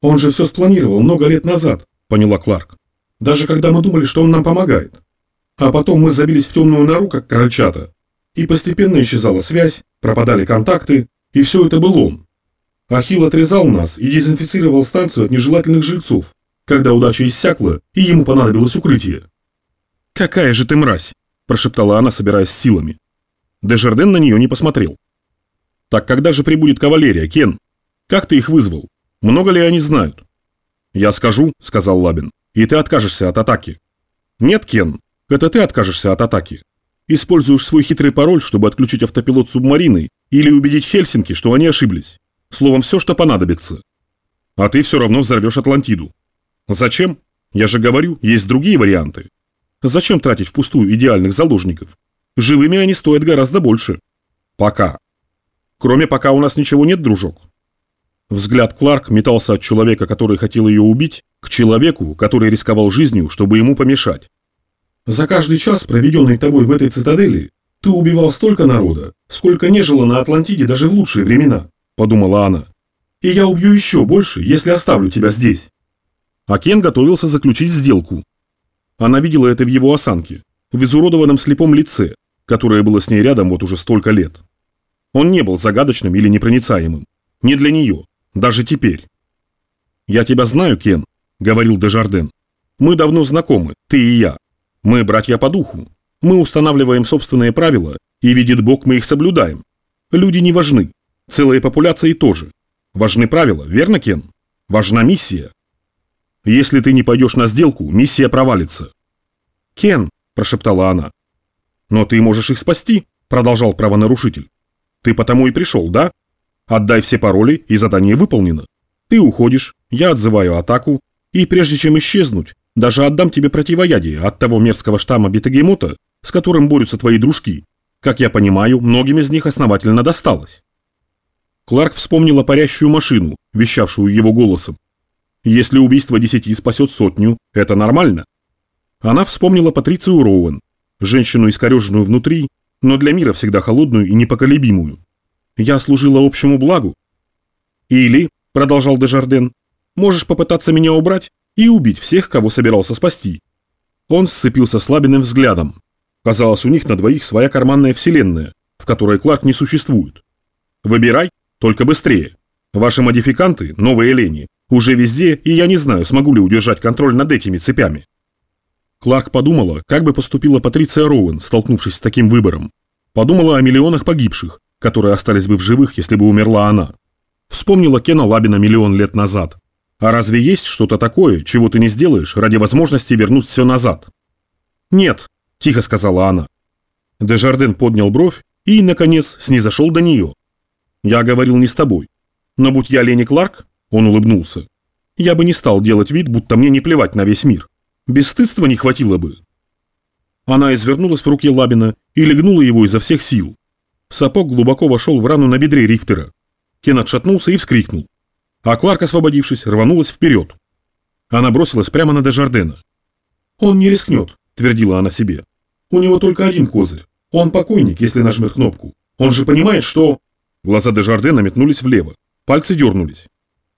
Он же все спланировал много лет назад, поняла Кларк. Даже когда мы думали, что он нам помогает. А потом мы забились в темную нору, как крольчата. И постепенно исчезала связь, пропадали контакты, и все это был он. Ахилл отрезал нас и дезинфицировал станцию от нежелательных жильцов, когда удача иссякла, и ему понадобилось укрытие. «Какая же ты мразь!» – прошептала она, собираясь силами. Дежарден на нее не посмотрел. «Так когда же прибудет кавалерия, Кен? Как ты их вызвал? Много ли они знают?» «Я скажу», – сказал Лабин, – «и ты откажешься от атаки». «Нет, Кен, это ты откажешься от атаки. Используешь свой хитрый пароль, чтобы отключить автопилот субмарины или убедить Хельсинки, что они ошиблись. Словом, все, что понадобится. А ты все равно взорвешь Атлантиду. Зачем? Я же говорю, есть другие варианты. Зачем тратить впустую идеальных заложников? Живыми они стоят гораздо больше. Пока. Кроме пока у нас ничего нет, дружок. Взгляд Кларк метался от человека, который хотел ее убить, к человеку, который рисковал жизнью, чтобы ему помешать. За каждый час, проведенный тобой в этой цитадели, ты убивал столько народа, сколько не жило на Атлантиде даже в лучшие времена, подумала она. И я убью еще больше, если оставлю тебя здесь. А Кен готовился заключить сделку. Она видела это в его осанке, в изуродованном слепом лице, которое было с ней рядом вот уже столько лет. Он не был загадочным или непроницаемым. Не для нее, даже теперь. «Я тебя знаю, Кен», — говорил Дежарден. «Мы давно знакомы, ты и я. Мы братья по духу. Мы устанавливаем собственные правила, и, видит Бог, мы их соблюдаем. Люди не важны. Целые популяции тоже. Важны правила, верно, Кен? Важна миссия. Если ты не пойдешь на сделку, миссия провалится. Кен, прошептала она. Но ты можешь их спасти, продолжал правонарушитель. Ты потому и пришел, да? Отдай все пароли, и задание выполнено. Ты уходишь, я отзываю атаку, и прежде чем исчезнуть, даже отдам тебе противоядие от того мерзкого штамма бетагемота, с которым борются твои дружки. Как я понимаю, многим из них основательно досталось. Кларк вспомнила парящую машину, вещавшую его голосом. Если убийство десяти спасет сотню, это нормально. Она вспомнила Патрицию Роуэн, женщину искореженную внутри, но для мира всегда холодную и непоколебимую. Я служила общему благу. Или, продолжал Дежарден, можешь попытаться меня убрать и убить всех, кого собирался спасти. Он сцепился слабенным взглядом. Казалось, у них на двоих своя карманная вселенная, в которой Кларк не существует. Выбирай, только быстрее. Ваши модификанты, новые лени, уже везде, и я не знаю, смогу ли удержать контроль над этими цепями. Кларк подумала, как бы поступила Патриция Роуэн, столкнувшись с таким выбором. Подумала о миллионах погибших, которые остались бы в живых, если бы умерла она. Вспомнила Кена Лабина миллион лет назад. А разве есть что-то такое, чего ты не сделаешь ради возможности вернуть все назад? Нет, тихо сказала она. Дежарден поднял бровь и, наконец, снизошел до нее. Я говорил не с тобой. Но будь я Лени Кларк, он улыбнулся. Я бы не стал делать вид, будто мне не плевать на весь мир. Бесстыдства не хватило бы. Она извернулась в руке Лабина и легнула его изо всех сил. Сапог глубоко вошел в рану на бедре Рихтера. Кен отшатнулся и вскрикнул. А Кларк, освободившись, рванулась вперед. Она бросилась прямо на Дежардена. «Он не рискнет», — твердила она себе. «У него только один козырь. Он покойник, если нажмет кнопку. Он же понимает, что...» Глаза Дежардена метнулись влево. Пальцы дернулись.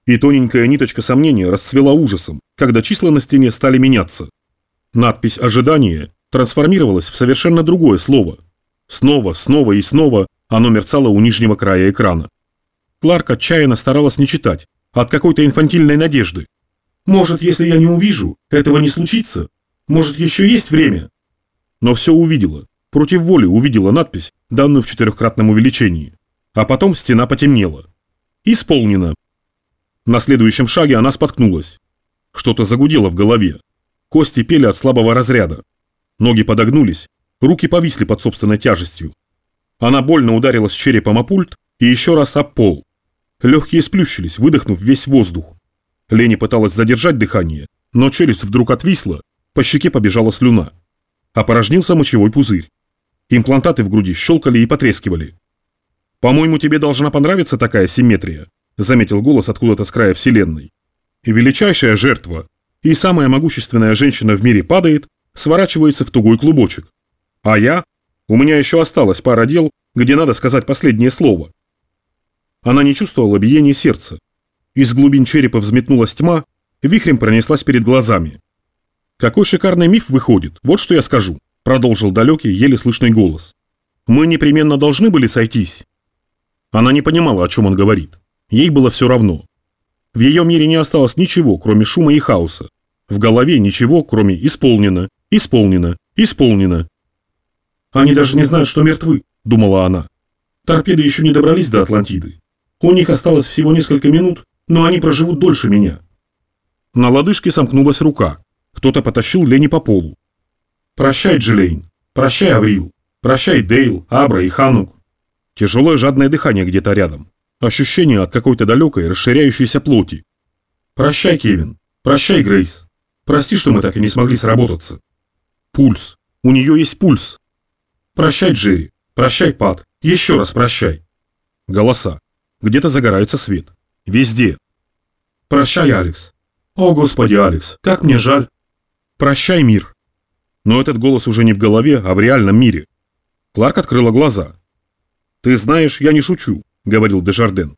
И тоненькая ниточка сомнения расцвела ужасом, когда числа на стене стали меняться. Надпись «Ожидание» трансформировалась в совершенно другое слово. Снова, снова и снова оно мерцало у нижнего края экрана. Кларк отчаянно старалась не читать, от какой-то инфантильной надежды. «Может, если я не увижу, этого не случится? Может, еще есть время?» Но все увидела. Против воли увидела надпись, данную в четырехкратном увеличении. А потом стена потемнела. Исполнено. На следующем шаге она споткнулась. Что-то загудело в голове. Кости пели от слабого разряда. Ноги подогнулись, руки повисли под собственной тяжестью. Она больно ударилась черепом о пульт и еще раз об пол. Легкие сплющились, выдохнув весь воздух. Лени пыталась задержать дыхание, но челюсть вдруг отвисла, по щеке побежала слюна. Опорожнился мочевой пузырь. Имплантаты в груди щелкали и потрескивали. «По-моему, тебе должна понравиться такая симметрия», заметил голос откуда-то с края вселенной. И величайшая жертва, и самая могущественная женщина в мире падает, сворачивается в тугой клубочек. А я? У меня еще осталось пара дел, где надо сказать последнее слово. Она не чувствовала биения сердца. Из глубин черепа взметнулась тьма, вихрем пронеслась перед глазами. «Какой шикарный миф выходит, вот что я скажу», — продолжил далекий, еле слышный голос. «Мы непременно должны были сойтись». Она не понимала, о чем он говорит. Ей было все равно. В ее мире не осталось ничего, кроме шума и хаоса. В голове ничего, кроме «исполнено», «исполнено», «исполнено». «Они даже не знают, что мертвы», — думала она. «Торпеды еще не добрались до Атлантиды. У них осталось всего несколько минут, но они проживут дольше меня». На лодыжке сомкнулась рука. Кто-то потащил Лени по полу. «Прощай, Джилейн. Прощай, Аврил. Прощай, Дейл, Абра и Ханук». Тяжелое жадное дыхание где-то рядом. Ощущение от какой-то далекой, расширяющейся плоти. «Прощай, Кевин. Прощай, Грейс. Прости, что мы так и не смогли сработаться». Пульс. У нее есть пульс. «Прощай, Джерри. Прощай, Пат. Еще раз прощай». Голоса. Где-то загорается свет. Везде. «Прощай, Алекс. О, Господи, Алекс, как мне жаль». «Прощай, мир». Но этот голос уже не в голове, а в реальном мире. Кларк открыла глаза. «Ты знаешь, я не шучу», — говорил Дежарден.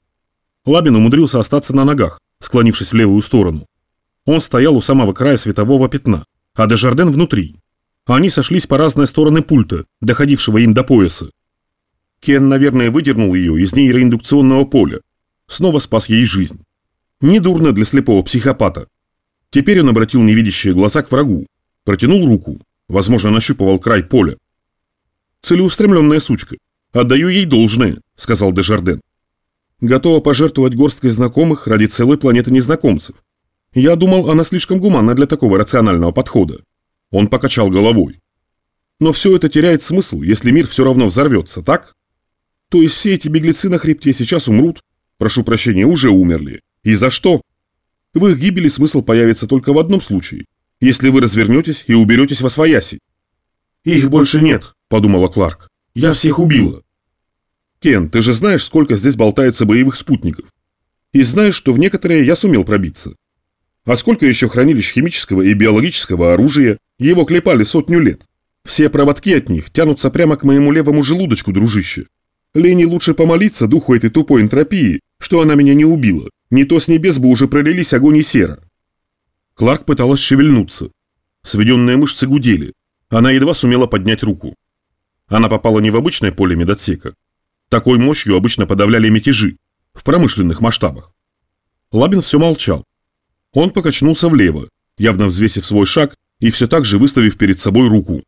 Лабин умудрился остаться на ногах, склонившись в левую сторону. Он стоял у самого края светового пятна, а Дежарден внутри. Они сошлись по разные стороны пульта, доходившего им до пояса. Кен, наверное, выдернул ее из нейроиндукционного поля. Снова спас ей жизнь. Недурно для слепого психопата. Теперь он обратил невидящие глаза к врагу, протянул руку, возможно, нащупывал край поля. Целеустремленная сучка. «Отдаю ей должное», — сказал Дежарден. «Готова пожертвовать горсткой знакомых ради целой планеты незнакомцев. Я думал, она слишком гуманна для такого рационального подхода». Он покачал головой. «Но все это теряет смысл, если мир все равно взорвется, так? То есть все эти беглецы на хребте сейчас умрут? Прошу прощения, уже умерли. И за что? В их гибели смысл появится только в одном случае, если вы развернетесь и уберетесь во свояси». «Их больше нет», — подумала Кларк. «Я всех убила». Кен, ты же знаешь, сколько здесь болтается боевых спутников. И знаешь, что в некоторые я сумел пробиться. А сколько еще хранилищ химического и биологического оружия, его клепали сотню лет. Все проводки от них тянутся прямо к моему левому желудочку, дружище. Лени лучше помолиться духу этой тупой энтропии, что она меня не убила. Не то с небес бы уже пролились огонь и сера. Кларк пыталась шевельнуться. Сведенные мышцы гудели. Она едва сумела поднять руку. Она попала не в обычное поле медотсека, такой мощью обычно подавляли мятежи, в промышленных масштабах. Лабин все молчал. Он покачнулся влево, явно взвесив свой шаг и все так же выставив перед собой руку.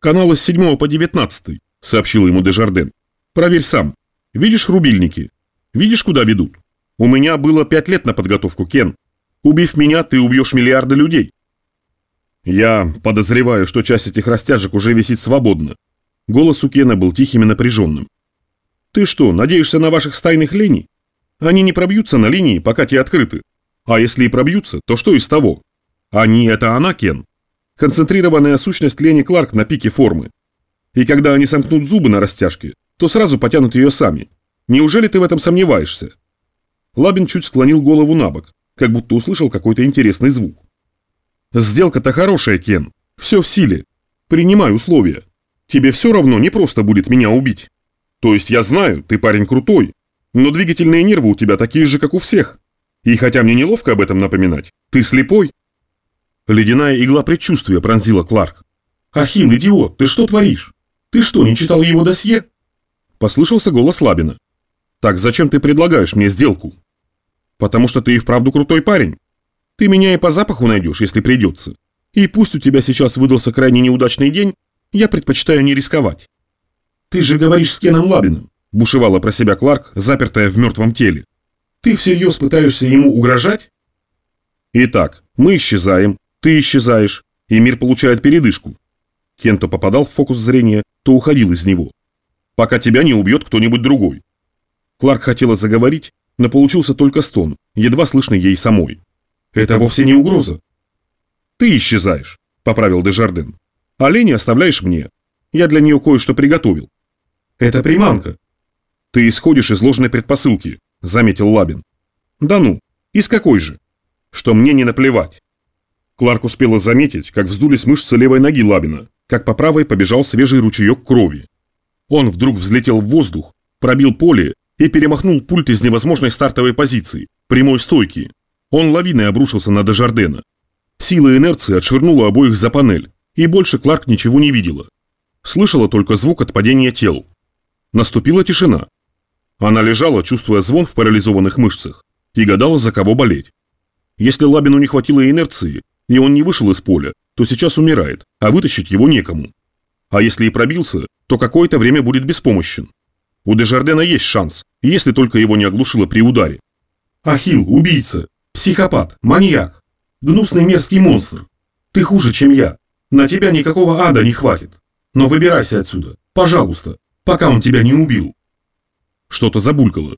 «Каналы с 7 по 19 сообщил ему Дежарден. «Проверь сам. Видишь рубильники? Видишь, куда ведут? У меня было пять лет на подготовку, Кен. Убив меня, ты убьешь миллиарды людей». «Я подозреваю, что часть этих растяжек уже висит свободно». Голос у Кена был тихим и напряженным. Ты что, надеешься на ваших стайных леней? Они не пробьются на линии, пока те открыты. А если и пробьются, то что из того? Они – это она, Кен. Концентрированная сущность Лени Кларк на пике формы. И когда они сомкнут зубы на растяжке, то сразу потянут ее сами. Неужели ты в этом сомневаешься? Лабин чуть склонил голову на бок, как будто услышал какой-то интересный звук. «Сделка-то хорошая, Кен. Все в силе. Принимай условия. Тебе все равно не просто будет меня убить». То есть я знаю, ты парень крутой, но двигательные нервы у тебя такие же, как у всех. И хотя мне неловко об этом напоминать, ты слепой. Ледяная игла предчувствия пронзила Кларк. «Ахилл, идиот, ты что творишь? Ты что, не читал его досье?» Послышался голос Лабина. «Так зачем ты предлагаешь мне сделку?» «Потому что ты и вправду крутой парень. Ты меня и по запаху найдешь, если придется. И пусть у тебя сейчас выдался крайне неудачный день, я предпочитаю не рисковать. «Ты же говоришь с Кеном Лабиным», – бушевала про себя Кларк, запертая в мертвом теле. «Ты всерьез пытаешься ему угрожать?» «Итак, мы исчезаем, ты исчезаешь, и мир получает передышку». Кен то попадал в фокус зрения, то уходил из него. «Пока тебя не убьет кто-нибудь другой». Кларк хотела заговорить, но получился только стон, едва слышный ей самой. «Это вовсе не угроза». «Ты исчезаешь», – поправил Дежарден. «А Лени оставляешь мне. Я для нее кое-что приготовил. Это приманка. Ты исходишь из ложной предпосылки, заметил Лабин. Да ну, из какой же? Что мне не наплевать. Кларк успела заметить, как вздулись мышцы левой ноги Лабина, как по правой побежал свежий ручеек крови. Он вдруг взлетел в воздух, пробил поле и перемахнул пульт из невозможной стартовой позиции, прямой стойки. Он лавиной обрушился на Дежардена. Сила инерции отшвырнула обоих за панель, и больше Кларк ничего не видела. Слышала только звук от падения тел. Наступила тишина. Она лежала, чувствуя звон в парализованных мышцах, и гадала, за кого болеть. Если Лабину не хватило инерции, и он не вышел из поля, то сейчас умирает, а вытащить его некому. А если и пробился, то какое-то время будет беспомощен. У Дежардена есть шанс, если только его не оглушило при ударе. Ахилл, убийца, психопат, маньяк, гнусный мерзкий монстр. Ты хуже, чем я. На тебя никакого ада не хватит. Но выбирайся отсюда, пожалуйста, пока он тебя не убил. Что-то забулькало.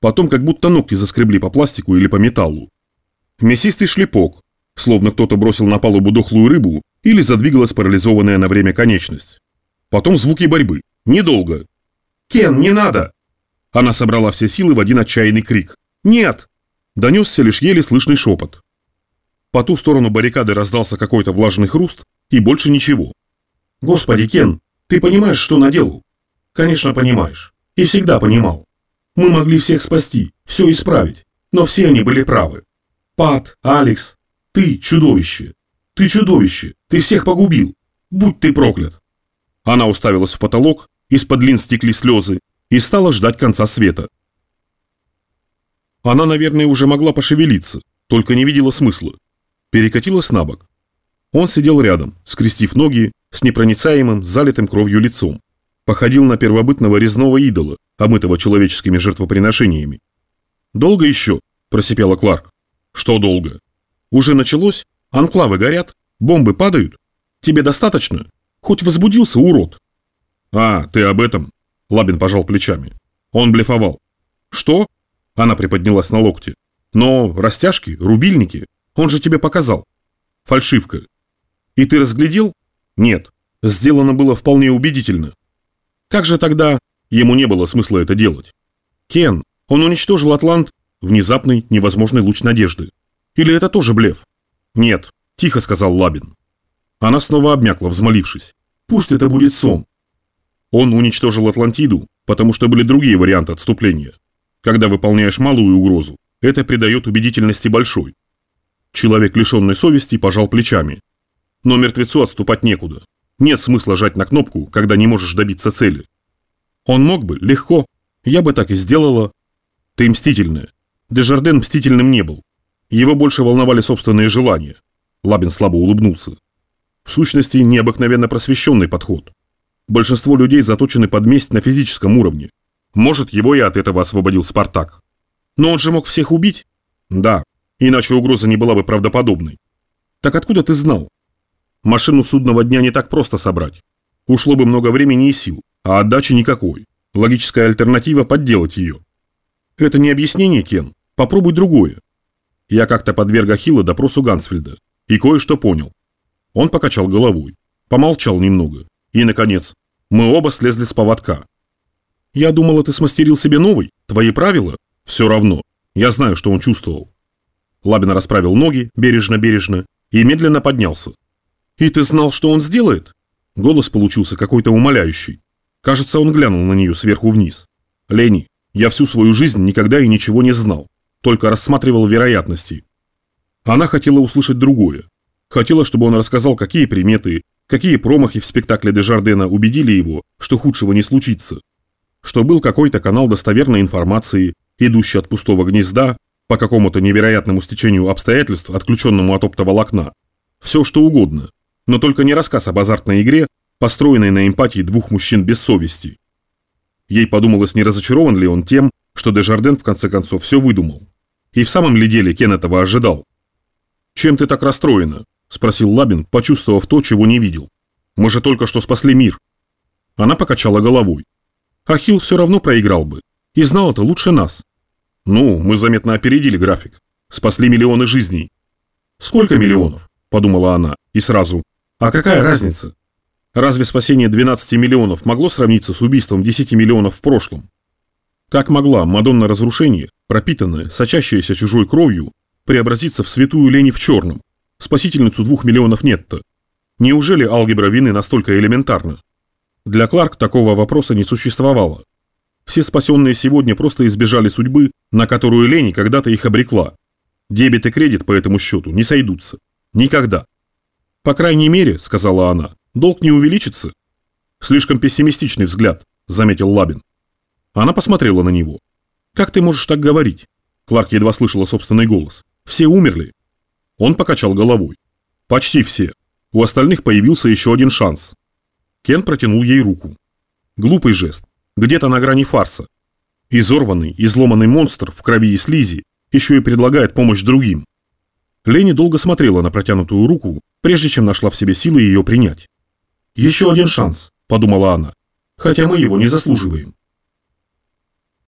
Потом как будто ногти заскребли по пластику или по металлу. Мясистый шлепок, словно кто-то бросил на палубу дохлую рыбу или задвигалась парализованная на время конечность. Потом звуки борьбы. Недолго. «Кен, не надо!» Она собрала все силы в один отчаянный крик. «Нет!» Донесся лишь еле слышный шепот. По ту сторону баррикады раздался какой-то влажный хруст и больше ничего. «Господи, Кен, ты понимаешь, что наделал?» «Конечно, понимаешь. И всегда понимал. Мы могли всех спасти, все исправить, но все они были правы. Пат, Алекс, ты чудовище. Ты чудовище, ты всех погубил. Будь ты проклят. Она уставилась в потолок, из-под лин стекли слезы, и стала ждать конца света. Она, наверное, уже могла пошевелиться, только не видела смысла. Перекатилась на бок. Он сидел рядом, скрестив ноги, с непроницаемым, залитым кровью лицом. Походил на первобытного резного идола, омытого человеческими жертвоприношениями. «Долго еще?» – просипела Кларк. «Что долго?» «Уже началось? Анклавы горят? Бомбы падают? Тебе достаточно? Хоть возбудился, урод?» «А, ты об этом?» – Лабин пожал плечами. Он блефовал. «Что?» – она приподнялась на локте. «Но растяжки, рубильники, он же тебе показал. Фальшивка. И ты разглядел? Нет. Сделано было вполне убедительно. Как же тогда ему не было смысла это делать? Кен, он уничтожил Атлант, внезапный, невозможный луч надежды. Или это тоже блеф? Нет, тихо сказал Лабин. Она снова обмякла, взмолившись. Пусть это будет сон. Он уничтожил Атлантиду, потому что были другие варианты отступления. Когда выполняешь малую угрозу, это придает убедительности большой. Человек, лишенный совести, пожал плечами. Но мертвецу отступать некуда. Нет смысла жать на кнопку, когда не можешь добиться цели. Он мог бы, легко. Я бы так и сделала. Ты мстительная. Дежарден мстительным не был. Его больше волновали собственные желания. Лабин слабо улыбнулся. В сущности, необыкновенно просвещенный подход. Большинство людей заточены под месть на физическом уровне. Может, его и от этого освободил Спартак. Но он же мог всех убить? Да, иначе угроза не была бы правдоподобной. Так откуда ты знал? Машину судного дня не так просто собрать. Ушло бы много времени и сил, а отдачи никакой. Логическая альтернатива – подделать ее. Это не объяснение, Кен. Попробуй другое. Я как-то подверг Ахилла допросу Гансфельда. И кое-что понял. Он покачал головой. Помолчал немного. И, наконец, мы оба слезли с поводка. Я думала, ты смастерил себе новый. Твои правила? Все равно. Я знаю, что он чувствовал. Лабин расправил ноги, бережно-бережно, и медленно поднялся. «И ты знал, что он сделает?» Голос получился какой-то умоляющий. Кажется, он глянул на нее сверху вниз. «Лени, я всю свою жизнь никогда и ничего не знал, только рассматривал вероятности». Она хотела услышать другое. Хотела, чтобы он рассказал, какие приметы, какие промахи в спектакле Дежардена убедили его, что худшего не случится. Что был какой-то канал достоверной информации, идущий от пустого гнезда, по какому-то невероятному стечению обстоятельств, отключенному от оптоволокна. Все что угодно, но только не рассказ об азартной игре, построенной на эмпатии двух мужчин без совести. Ей подумалось, не разочарован ли он тем, что Дежарден в конце концов все выдумал. И в самом ли деле Кен этого ожидал? «Чем ты так расстроена?» – спросил Лабин, почувствовав то, чего не видел. «Мы же только что спасли мир». Она покачала головой. Ахилл все равно проиграл бы. И знал это лучше нас. Ну, мы заметно опередили график. Спасли миллионы жизней. «Сколько миллионов?» – подумала она. И сразу. А какая разница? Разве спасение 12 миллионов могло сравниться с убийством 10 миллионов в прошлом? Как могла Мадонна разрушения, пропитанная, сочащаяся чужой кровью, преобразиться в святую лени в черном, спасительницу двух миллионов нетто? Неужели алгебра вины настолько элементарна? Для Кларк такого вопроса не существовало. Все спасенные сегодня просто избежали судьбы, на которую Лени когда-то их обрекла. Дебет и кредит по этому счету не сойдутся. Никогда. По крайней мере, сказала она, долг не увеличится. Слишком пессимистичный взгляд, заметил Лабин. Она посмотрела на него. Как ты можешь так говорить? Кларк едва слышала собственный голос. Все умерли. Он покачал головой. Почти все. У остальных появился еще один шанс. Кен протянул ей руку. Глупый жест. Где-то на грани фарса. Изорванный, изломанный монстр в крови и слизи еще и предлагает помощь другим. Лени долго смотрела на протянутую руку, прежде чем нашла в себе силы ее принять. «Еще один шанс», – подумала она, – «хотя мы его не заслуживаем».